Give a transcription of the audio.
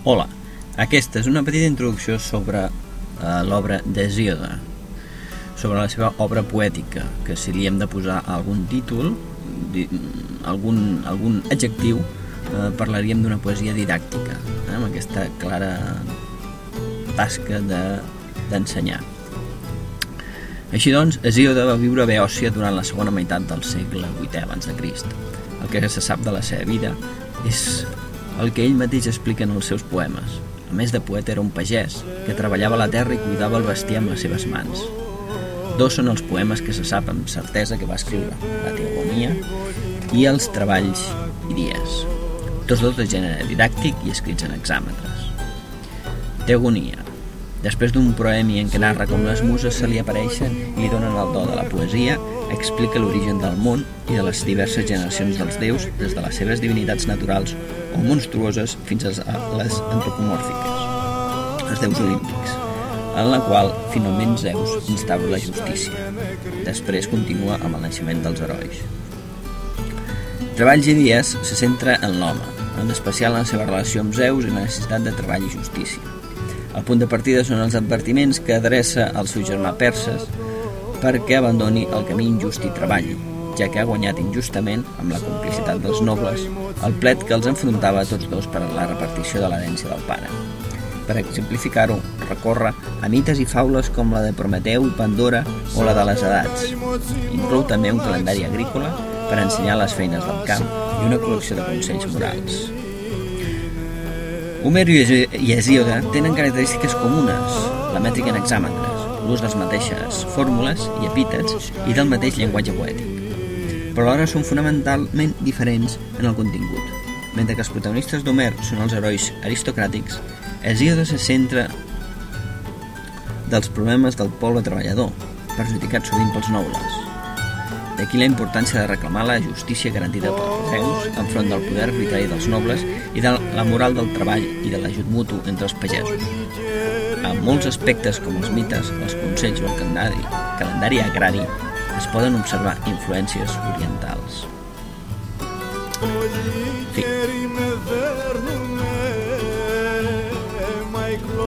Hola, aquesta és una petita introducció sobre uh, l'obra d'Hesíode, sobre la seva obra poètica, que si li hem de posar algun títol, di, algun, algun adjectiu, uh, parlaríem d'una poesia didàctica, eh, amb aquesta clara tasca d'ensenyar. De, així doncs, Hesíode va viure a Beòcia durant la segona meitat del segle VIII abans de Crist. El que se sap de la seva vida és el que ell mateix explica en els seus poemes. A més de poeta era un pagès, que treballava la terra i cuidava el bestiar amb les seves mans. Dos són els poemes que se sap amb certesa que va escriure, la Teogonia i els treballs i dies, tots dos de gènere didàctic i escrits en exàmetres. Teogonia, Després d'un proemi en què narra com les muses se li apareixen i li donen el do de la poesia, explica l'origen del món i de les diverses generacions dels déus, des de les seves divinitats naturals o monstruoses fins a les antropomòrfiques, els déus olímpics, en la qual finalment Zeus instaura la justícia. Després continua amb el naixement dels herois. Treballs i dies se centra en l'home, en especial en la seva relació amb Zeus i la necessitat de treball i justícia. El punt de partida són els advertiments que adreça al seu germà Perses perquè abandoni el camí injust i treballi, ja que ha guanyat injustament, amb la complicitat dels nobles, el plet que els enfrontava a tots dos per a la repartició de l'herència del pare. Per exemplificar-ho, recorre a mites i faules com la de Prometeu Pandora o la de les edats. Inclou també un calendari agrícola per ensenyar les feines del camp i una col·lecció de consells morals. Homer i Hesíode tenen característiques comunes, la mètrica en exàmetres, l'ús de les mateixes fórmules i epítets i del mateix llenguatge poètic. Però alhora són fonamentalment diferents en el contingut. Mentre que els protagonistes d'Homer són els herois aristocràtics, Hesíode se centra dels problemes del poble treballador, perjudicat sovint pels nobles. D'aquí la importància de reclamar la justícia garantida per Zeus enfront del poder arbitrari dels nobles i de la moral del treball i de l'ajut mutu entre els pagesos. En molts aspectes com els mites, els consells o el calendari, calendari agrari es poden observar influències orientals. Fi.